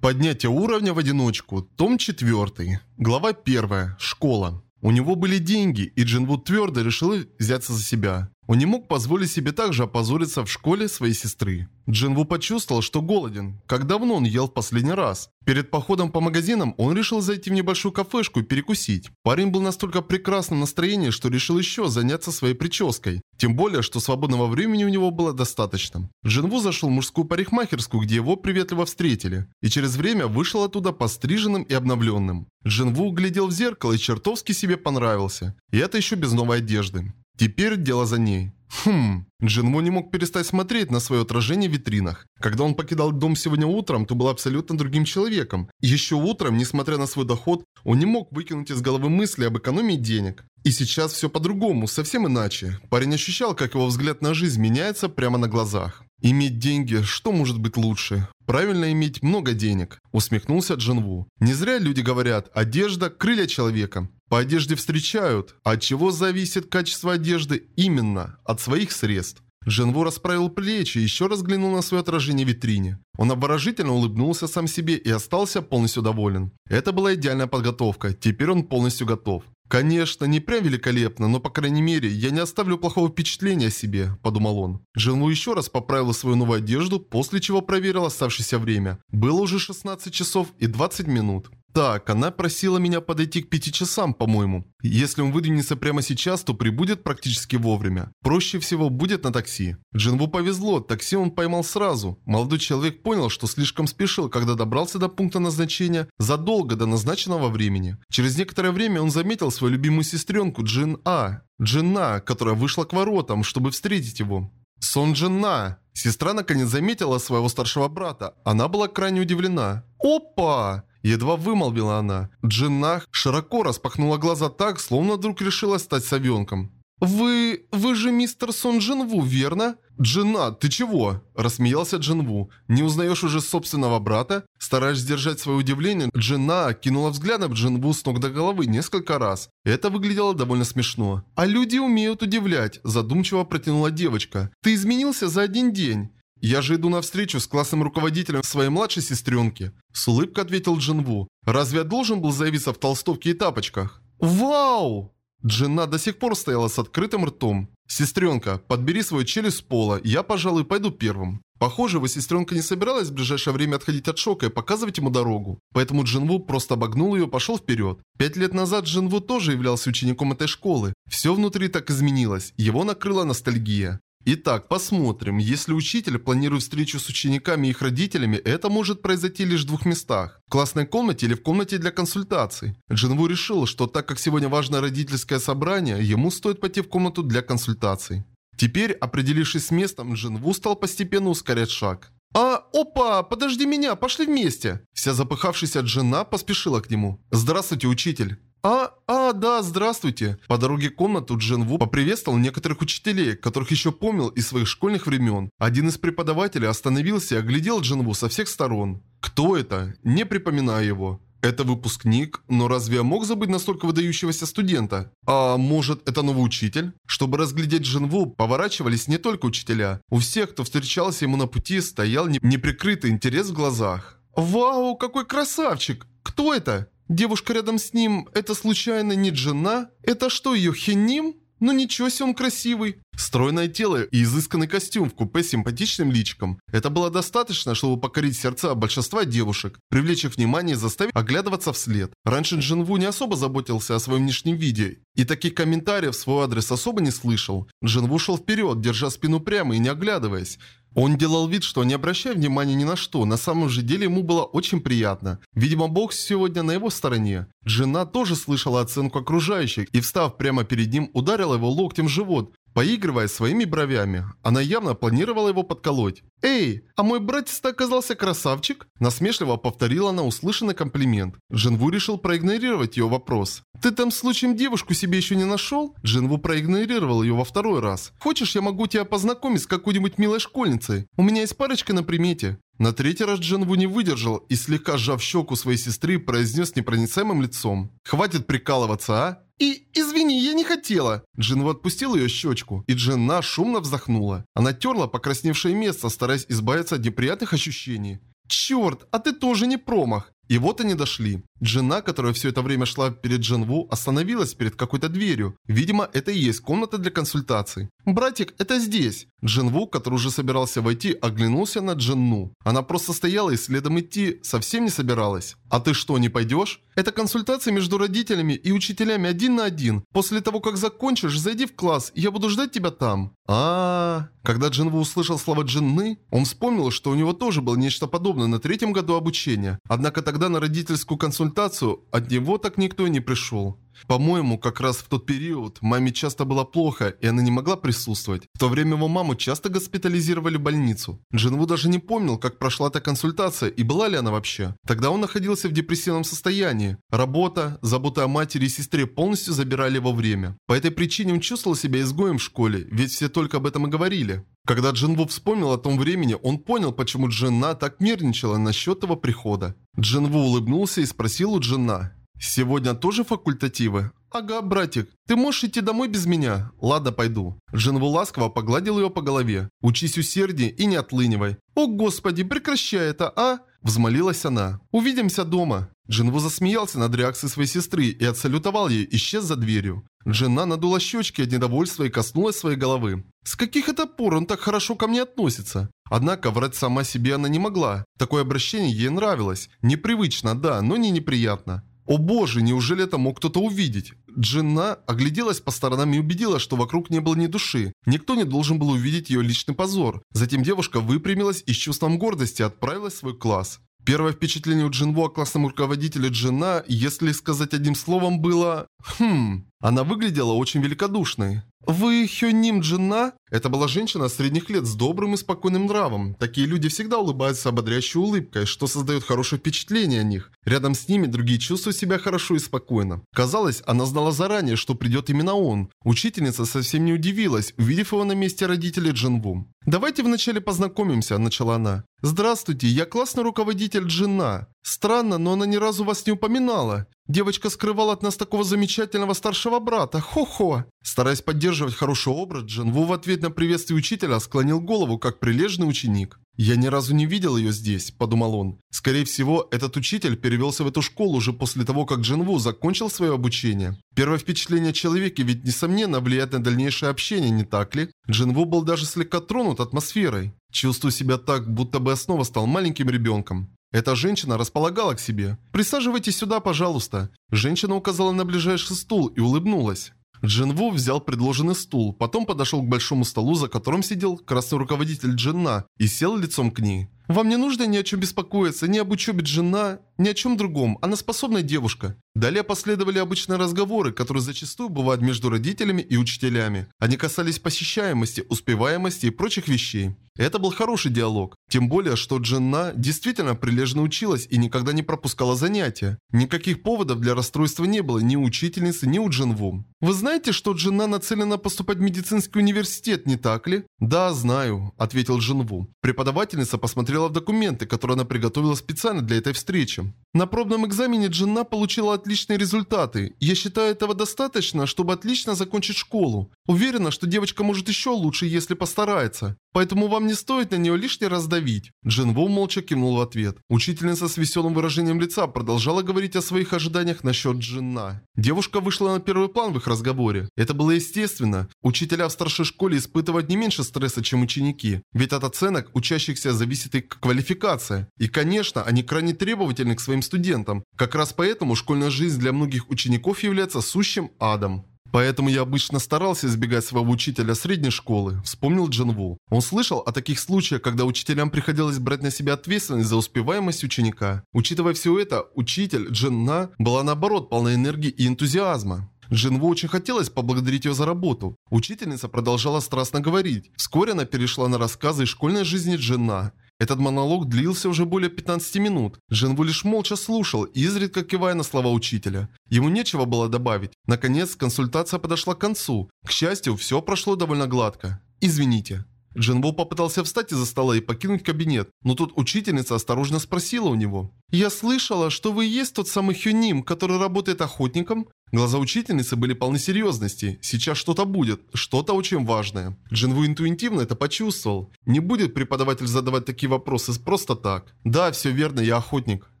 Поднятие уровня в одиночку. Том 4. Глава 1. Школа. У него были деньги, и Джинвуд твердо решил взяться за себя. Он не мог позволить себе также опозориться в школе своей сестры. Джинву почувствовал, что голоден. Как давно он ел в последний раз? Перед походом по магазинам он решил зайти в небольшую кафешку и перекусить. Парень был настолько прекрасном настроении, что решил еще заняться своей прической. Тем более, что свободного времени у него было достаточно. Джинву зашел в мужскую парикмахерскую, где его приветливо встретили. И через время вышел оттуда постриженным и обновленным. Джинву глядел в зеркало и чертовски себе понравился. И это еще без новой одежды. Теперь дело за ней. Хм, Джинву не мог перестать смотреть на свое отражение в витринах. Когда он покидал дом сегодня утром, то был абсолютно другим человеком. Еще утром, несмотря на свой доход, он не мог выкинуть из головы мысли об экономии денег. И сейчас все по-другому, совсем иначе. Парень ощущал, как его взгляд на жизнь меняется прямо на глазах. Иметь деньги, что может быть лучше? Правильно иметь много денег, усмехнулся Джинву. Не зря люди говорят, одежда – крылья человека. По одежде встречают. От чего зависит качество одежды? Именно, от своих средств. Джинву расправил плечи и еще раз глянул на свое отражение в витрине. Он обворожительно улыбнулся сам себе и остался полностью доволен. Это была идеальная подготовка, теперь он полностью готов. «Конечно, не прям великолепно, но по крайней мере, я не оставлю плохого впечатления о себе», – подумал он. Джинву еще раз поправила свою новую одежду, после чего проверил оставшееся время. Было уже 16 часов и 20 минут. Так, она просила меня подойти к пяти часам, по-моему. Если он выдвинется прямо сейчас, то прибудет практически вовремя. Проще всего будет на такси. Джинву повезло, такси он поймал сразу. Молодой человек понял, что слишком спешил, когда добрался до пункта назначения задолго до назначенного времени. Через некоторое время он заметил свою любимую сестренку Джин А. Джина, которая вышла к воротам, чтобы встретить его. Сон Джина. Сестра наконец заметила своего старшего брата. Она была крайне удивлена. «Опа!» Едва вымолвила она. Джиннах широко распахнула глаза так, словно вдруг решила стать совенком. «Вы... вы же мистер Сон Джинву, верно?» «Джина, ты чего?» – рассмеялся Джинву. «Не узнаешь уже собственного брата?» Стараясь сдержать свое удивление, Джина кинула взглядом Джинву с ног до головы несколько раз. Это выглядело довольно смешно. «А люди умеют удивлять», – задумчиво протянула девочка. «Ты изменился за один день». «Я же иду на встречу с классным руководителем своей младшей сестренки», – с улыбкой ответил Джинву. «Разве я должен был заявиться в толстовке и тапочках?» «Вау!» Джина до сих пор стояла с открытым ртом. «Сестренка, подбери свою челюсть с пола, я, пожалуй, пойду первым». Похоже, его сестренка не собиралась в ближайшее время отходить от шока и показывать ему дорогу. Поэтому Джинву просто обогнул ее и пошел вперед. Пять лет назад Джинву тоже являлся учеником этой школы. Все внутри так изменилось, его накрыла ностальгия. Итак, посмотрим. Если учитель планирует встречу с учениками и их родителями, это может произойти лишь в двух местах. В классной комнате или в комнате для консультаций. Джинву решил, что так как сегодня важное родительское собрание, ему стоит пойти в комнату для консультаций. Теперь, определившись с местом, Джинву стал постепенно ускорять шаг. «А, опа, подожди меня, пошли вместе!» Вся запыхавшаяся Джина поспешила к нему. «Здравствуйте, учитель!» «А, а, да, здравствуйте!» По дороге в комнату Джин Ву поприветствовал некоторых учителей, которых еще помнил из своих школьных времен. Один из преподавателей остановился и оглядел Джин Ву со всех сторон. «Кто это? Не припоминаю его». Это выпускник, но разве я мог забыть настолько выдающегося студента? А может, это новый учитель? Чтобы разглядеть Джинву, поворачивались не только учителя. У всех, кто встречался ему на пути, стоял неприкрытый интерес в глазах. «Вау, какой красавчик! Кто это?» Девушка рядом с ним – это случайно не Джина? Это что, ее Хеним? Ну ничего себе он красивый. Стройное тело и изысканный костюм в купе с симпатичным личиком. Это было достаточно, чтобы покорить сердца большинства девушек, привлечь их внимание и заставить оглядываться вслед. Раньше Джинву не особо заботился о своем внешнем виде, и таких комментариев в свой адрес особо не слышал. Джинву шел вперед, держа спину прямо и не оглядываясь. Он делал вид, что не обращая внимания ни на что, на самом же деле ему было очень приятно. Видимо, Бог сегодня на его стороне. Жена тоже слышала оценку окружающих и, встав прямо перед ним, ударила его локтем в живот, поигрывая своими бровями. Она явно планировала его подколоть. «Эй, а мой братец-то оказался красавчик?» Насмешливо повторила она услышанный комплимент. Джинву решил проигнорировать ее вопрос. «Ты там случаем девушку себе еще не нашел?» Джинву проигнорировал ее во второй раз. «Хочешь, я могу тебя познакомить с какой-нибудь милой школьницей? У меня есть парочка на примете». На третий раз Джинву не выдержал и, слегка сжав щеку своей сестры, произнес непроницаемым лицом. «Хватит прикалываться, а? «И извини, я не хотела!» Джинву отпустил ее щечку, и Джинна шумно вздохнула. Она терла покрасневшее место, стараясь избавиться от неприятных ощущений. Черт, а ты тоже не промах. И вот они дошли. Джина, которая все это время шла перед Джинву, остановилась перед какой-то дверью. Видимо, это и есть комната для консультаций. «Братик, это здесь!» Джинву, который уже собирался войти, оглянулся на Джинну. Она просто стояла и следом идти совсем не собиралась. «А ты что, не пойдешь?» «Это консультация между родителями и учителями один на один. После того, как закончишь, зайди в класс, я буду ждать тебя там». А, -а, а Когда Джинву услышал слова Джинны, он вспомнил, что у него тоже было нечто подобное на третьем году обучения. Однако тогда на родительскую консультацию от него так никто и не пришел. По-моему, как раз в тот период маме часто было плохо, и она не могла присутствовать. В то время его маму часто госпитализировали в больницу. Джинву даже не помнил, как прошла эта консультация и была ли она вообще. Тогда он находился в депрессивном состоянии. Работа, забота о матери и сестре полностью забирали его время. По этой причине он чувствовал себя изгоем в школе, ведь все только об этом и говорили. Когда Джинву вспомнил о том времени, он понял, почему Джинна так нервничала насчет его прихода. Джинву улыбнулся и спросил у Джинна, «Сегодня тоже факультативы?» «Ага, братик, ты можешь идти домой без меня?» «Ладно, пойду». Джинву ласково погладил ее по голове. «Учись усерднее и не отлынивай». «О, господи, прекращай это, а?» Взмолилась она. «Увидимся дома». Джинву засмеялся над реакцией своей сестры и отсалютовал ей, исчез за дверью. Джина надула щечки от недовольства и коснулась своей головы. С каких это пор он так хорошо ко мне относится? Однако врать сама себе она не могла. Такое обращение ей нравилось. Непривычно, да, но не неприятно. О боже, неужели это мог кто-то увидеть? Джинна огляделась по сторонам и убедилась, что вокруг не было ни души. Никто не должен был увидеть ее личный позор. Затем девушка выпрямилась и с чувством гордости отправилась в свой класс. Первое впечатление у Джинву о классном руководителе Джина, если сказать одним словом, было... Хм... Она выглядела очень великодушной. «Вы Хёним Джина?» Это была женщина средних лет с добрым и спокойным нравом. Такие люди всегда улыбаются ободряющей улыбкой, что создает хорошее впечатление о них. Рядом с ними другие чувствуют себя хорошо и спокойно. Казалось, она знала заранее, что придет именно он. Учительница совсем не удивилась, увидев его на месте родителей Джинву. «Давайте вначале познакомимся», – начала она. «Здравствуйте, я классный руководитель Джина. Странно, но она ни разу вас не упоминала. Девочка скрывала от нас такого замечательного старшего брата. Хо-хо!» Стараясь поддерживать хороший образ, Джин Ву в ответ на приветствие учителя склонил голову, как прилежный ученик. «Я ни разу не видел ее здесь», – подумал он. Скорее всего, этот учитель перевелся в эту школу уже после того, как Джинву закончил свое обучение. Первое впечатление о человеке ведь, несомненно, влияет на дальнейшее общение, не так ли? Джинву был даже слегка тронут атмосферой. Чувствую себя так, будто бы снова стал маленьким ребенком. Эта женщина располагала к себе. «Присаживайтесь сюда, пожалуйста». Женщина указала на ближайший стул и улыбнулась. Джинву взял предложенный стул, потом подошел к большому столу, за которым сидел красный руководитель Джинна, и сел лицом к ней. «Вам не нужно ни о чем беспокоиться, ни об учебе Джинна, ни о чем другом. Она способная девушка». Далее последовали обычные разговоры, которые зачастую бывают между родителями и учителями. Они касались посещаемости, успеваемости и прочих вещей. Это был хороший диалог. Тем более, что Джинна действительно прилежно училась и никогда не пропускала занятия. Никаких поводов для расстройства не было ни у учительницы, ни у Джинву. «Вы знаете, что Джинна нацелена поступать в медицинский университет, не так ли?» «Да, знаю», – ответил Джинву. Преподавательница посмотрела в документы, которые она приготовила специально для этой встречи. На пробном экзамене Джинна получила отличные результаты. Я считаю этого достаточно, чтобы отлично закончить школу. Уверена, что девочка может еще лучше, если постарается. Поэтому вам не стоит на нее лишний раз давить. Джин Ву молча кивнул в ответ. Учительница с веселым выражением лица продолжала говорить о своих ожиданиях насчет Джинна. Девушка вышла на первый план в их разговоре. Это было естественно. Учителя в старшей школе испытывают не меньше стресса, чем ученики. Ведь от оценок учащихся зависит их квалификация. И, конечно, они крайне требовательны к своим студентам. Как раз поэтому школьная жизнь для многих учеников является сущим адом. Поэтому я обычно старался избегать своего учителя средней школы, вспомнил Джин Ву. Он слышал о таких случаях, когда учителям приходилось брать на себя ответственность за успеваемость ученика. Учитывая все это, учитель Джин На была наоборот полна энергии и энтузиазма. Джин Ву очень хотелось поблагодарить ее за работу. Учительница продолжала страстно говорить. Вскоре она перешла на рассказы из школьной жизни Джина. Этот монолог длился уже более 15 минут. Джинву лишь молча слушал, изредка кивая на слова учителя. Ему нечего было добавить. Наконец, консультация подошла к концу. К счастью, все прошло довольно гладко. «Извините». Джинву попытался встать из-за стола и покинуть кабинет, но тут учительница осторожно спросила у него. «Я слышала, что вы есть тот самый Хюним, который работает охотником?» Глаза учительницы были полны серьезности. Сейчас что-то будет, что-то очень важное. Джинву интуитивно это почувствовал. Не будет преподаватель задавать такие вопросы просто так. «Да, все верно, я охотник», –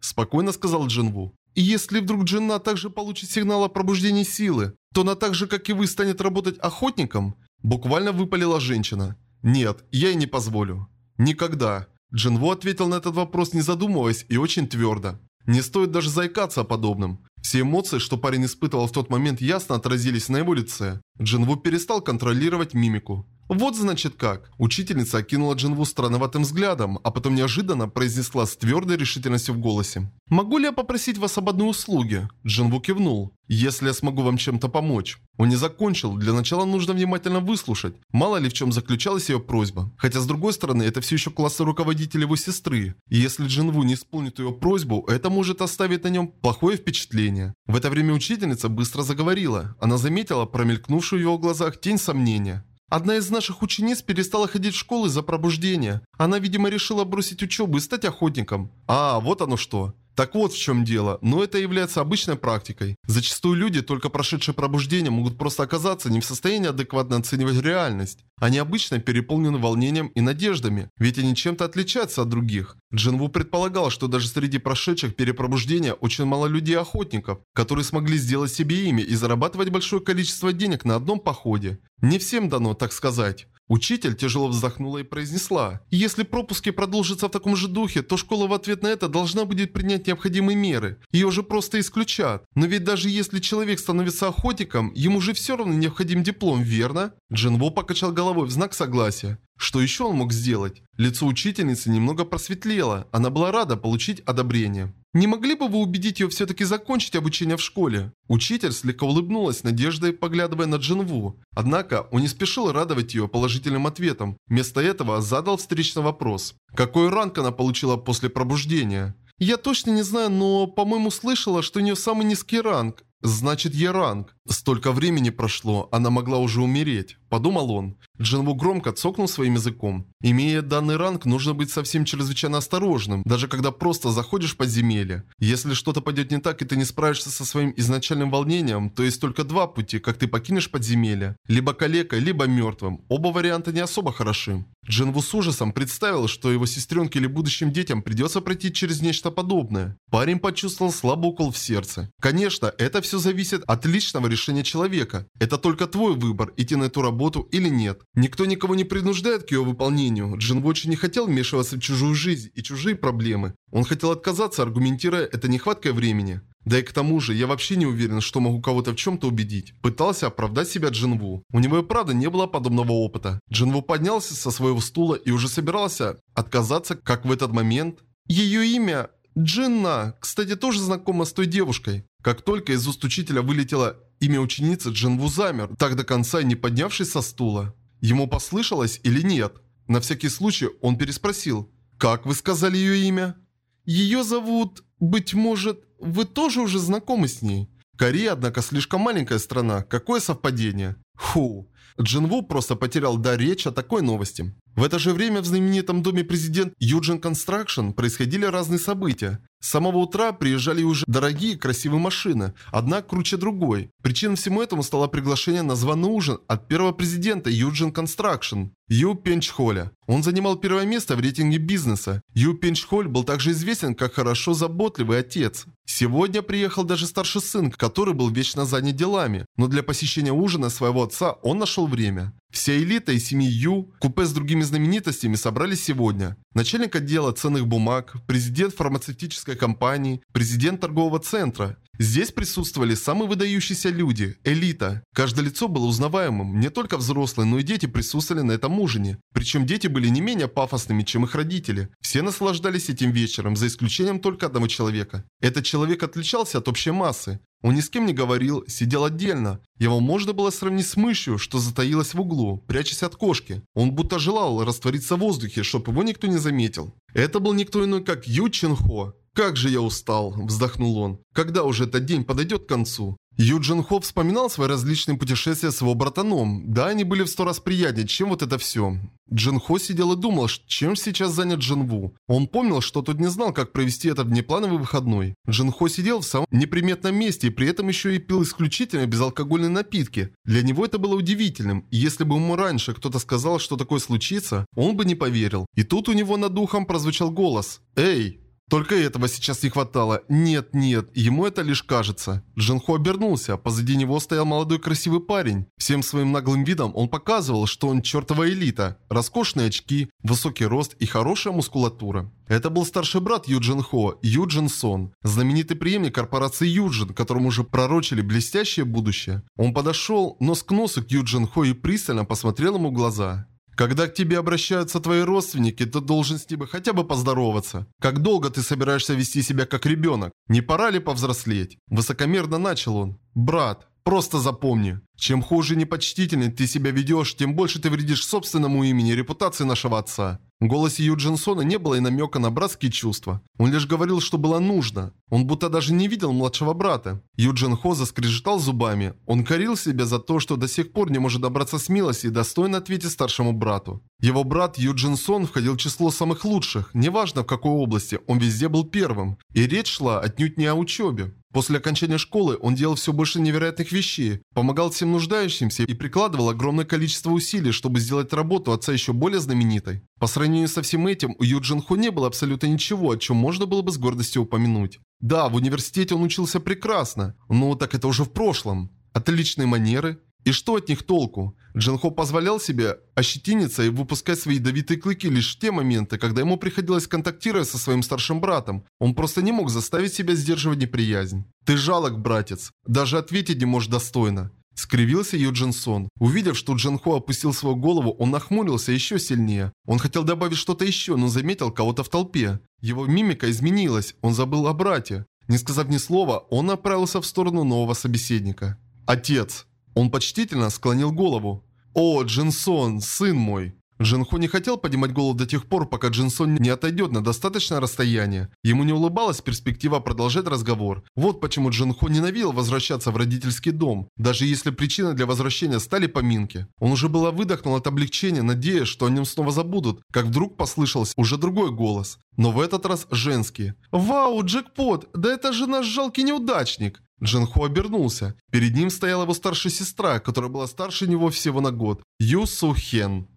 спокойно сказал Джинву. И если вдруг Джинна также получит сигнал о пробуждении силы, то она так же, как и вы, станет работать охотником? Буквально выпалила женщина. Нет, я ей не позволю. Никогда. Джинву ответил на этот вопрос не задумываясь и очень твердо. Не стоит даже заикаться о подобном. Все эмоции, что парень испытывал в тот момент, ясно отразились на его лице. Джинву перестал контролировать мимику. Вот значит как. Учительница окинула Джинву странноватым взглядом, а потом неожиданно произнесла с твердой решительностью в голосе. «Могу ли я попросить вас об одной услуге?» Джинву кивнул. «Если я смогу вам чем-то помочь». Он не закончил, для начала нужно внимательно выслушать. Мало ли в чем заключалась ее просьба. Хотя с другой стороны, это все еще классный руководитель его сестры. И если Джинву не исполнит ее просьбу, это может оставить на нем плохое впечатление. В это время учительница быстро заговорила. Она заметила промелькнувшую в его глазах тень сомнения. Одна из наших учениц перестала ходить в школу из-за пробуждения. Она, видимо, решила бросить учебу и стать охотником. А, вот оно что. Так вот в чем дело, но это является обычной практикой. Зачастую люди, только прошедшие пробуждение, могут просто оказаться не в состоянии адекватно оценивать реальность. Они обычно переполнены волнением и надеждами, ведь они чем-то отличаются от других. Джинву предполагал, что даже среди прошедших перепробуждения очень мало людей-охотников, которые смогли сделать себе имя и зарабатывать большое количество денег на одном походе. Не всем дано, так сказать. Учитель тяжело вздохнула и произнесла, «Если пропуски продолжатся в таком же духе, то школа в ответ на это должна будет принять необходимые меры. Ее же просто исключат. Но ведь даже если человек становится охотником, ему же все равно необходим диплом, верно?» Джинву покачал головой в знак согласия. Что еще он мог сделать? Лицо учительницы немного просветлело, она была рада получить одобрение. Не могли бы вы убедить ее все-таки закончить обучение в школе? Учитель слегка улыбнулась, надеждой поглядывая на Джинву. Однако он не спешил радовать ее положительным ответом. Вместо этого задал встречный вопрос. Какой ранг она получила после пробуждения? Я точно не знаю, но, по-моему, слышала, что у нее самый низкий ранг. Значит, Е-ранг. Столько времени прошло, она могла уже умереть. Подумал он. Джинву громко цокнул своим языком. Имея данный ранг, нужно быть совсем чрезвычайно осторожным, даже когда просто заходишь в подземелье. Если что-то пойдет не так и ты не справишься со своим изначальным волнением, то есть только два пути, как ты покинешь подземелье. Либо калекой, либо мертвым. Оба варианта не особо хороши. Джинву с ужасом представил, что его сестренке или будущим детям придется пройти через нечто подобное. Парень почувствовал слабый укол в сердце. Конечно, это все зависит от личного решения человека. Это только твой выбор, идти на эту работу или нет. Никто никого не принуждает к ее выполнению. Джин Вочи не хотел вмешиваться в чужую жизнь и чужие проблемы. Он хотел отказаться, аргументируя это нехваткой времени. Да и к тому же, я вообще не уверен, что могу кого-то в чем-то убедить. Пытался оправдать себя Джинву. У него и правда не было подобного опыта. Джинву поднялся со своего стула и уже собирался отказаться, как в этот момент... Ее имя Джинна, кстати, тоже знакома с той девушкой. Как только из уст учителя вылетело имя ученицы, Джинву замер, так до конца не поднявшись со стула. Ему послышалось или нет? На всякий случай он переспросил. «Как вы сказали ее имя?» «Ее зовут... Быть может, вы тоже уже знакомы с ней?» Корея, однако, слишком маленькая страна. Какое совпадение? Фу. Джинву просто потерял дар речи о такой новости. В это же время в знаменитом доме президент Юджин Construction происходили разные события. С самого утра приезжали уже дорогие красивые машины, одна круче другой. Причиной всему этому стало приглашение на званый ужин от первого президента Юджин Construction, Ю Пенчхоля. Он занимал первое место в рейтинге бизнеса. Ю Пенчхоль был также известен как хорошо заботливый отец. Сегодня приехал даже старший сын, который был вечно занят делами, но для посещения ужина своего отца он нашел время. Вся элита и семьи Ю, купе с другими знаменитостями собрались сегодня. Начальник отдела ценных бумаг, президент фармацевтической компании, президент торгового центра. Здесь присутствовали самые выдающиеся люди, элита. Каждое лицо было узнаваемым, не только взрослые, но и дети присутствовали на этом ужине. Причем дети были не менее пафосными, чем их родители. Все наслаждались этим вечером, за исключением только одного человека. Этот человек отличался от общей массы. Он ни с кем не говорил, сидел отдельно. Его можно было сравнить с мышью, что затаилась в углу, прячась от кошки. Он будто желал раствориться в воздухе, чтобы его никто не заметил. Это был никто иной, как Ю Чин Хо. «Как же я устал!» – вздохнул он. «Когда уже этот день подойдет к концу?» Ю Джин Хо вспоминал свои различные путешествия с его братаном. Да, они были в сто раз приятнее, чем вот это все. Джин Хо сидел и думал, чем сейчас занят Джин Ву. Он помнил, что тот не знал, как провести этот внеплановый выходной. Джин Хо сидел в самом неприметном месте и при этом еще и пил исключительно безалкогольные напитки. Для него это было удивительным, если бы ему раньше кто-то сказал, что такое случится, он бы не поверил. И тут у него над духом прозвучал голос. «Эй!» Только этого сейчас не хватало. Нет, нет, ему это лишь кажется. Джинхо обернулся, позади него стоял молодой красивый парень. Всем своим наглым видом он показывал, что он чертова элита. Роскошные очки, высокий рост и хорошая мускулатура. Это был старший брат Юджин Хо, Юджин Сон, знаменитый преемник корпорации Юджин, которому уже пророчили блестящее будущее. Он подошел нос к носу к Юджин Хо и пристально посмотрел ему в глаза. Когда к тебе обращаются твои родственники, ты должен с ними хотя бы поздороваться. Как долго ты собираешься вести себя как ребенок? Не пора ли повзрослеть? Высокомерно начал он. Брат, просто запомни, чем хуже и непочтительней ты себя ведешь, тем больше ты вредишь собственному имени и репутации нашего отца. В голосе Ю не было и намека на братские чувства. Он лишь говорил, что было нужно. Он будто даже не видел младшего брата. Ю Джин Хо заскрежетал зубами. Он корил себя за то, что до сих пор не может добраться с милости и достойно ответить старшему брату. Его брат Ю Сон входил в число самых лучших. Неважно в какой области, он везде был первым. И речь шла отнюдь не о учебе. После окончания школы он делал все больше невероятных вещей, помогал всем нуждающимся и прикладывал огромное количество усилий, чтобы сделать работу отца еще более знаменитой. По сравнению со всем этим, у Юджин Хо не было абсолютно ничего, о чем можно было бы с гордостью упомянуть. Да, в университете он учился прекрасно, но так это уже в прошлом. Отличные манеры, и что от них толку? Джинхо позволял себе ощетиниться и выпускать свои ядовитые клыки лишь в те моменты, когда ему приходилось контактировать со своим старшим братом. Он просто не мог заставить себя сдерживать неприязнь. «Ты жалок, братец. Даже ответить не можешь достойно». Скривился Юджин Сон. Увидев, что Джинхо опустил свою голову, он нахмурился еще сильнее. Он хотел добавить что-то еще, но заметил кого-то в толпе. Его мимика изменилась, он забыл о брате. Не сказав ни слова, он направился в сторону нового собеседника. «Отец!» Он почтительно склонил голову. «О, Джинсон, сын мой!» Джинхо не хотел поднимать голову до тех пор, пока Джинсон не отойдет на достаточное расстояние. Ему не улыбалась перспектива продолжать разговор. Вот почему Джинхо ненавидел возвращаться в родительский дом, даже если причиной для возвращения стали поминки. Он уже было выдохнул от облегчения, надеясь, что о нем снова забудут, как вдруг послышался уже другой голос. Но в этот раз женский. «Вау, джекпот! Да это же наш жалкий неудачник!» Джинхо обернулся. Перед ним стояла его старшая сестра, которая была старше него всего на год. Ю Су Хен.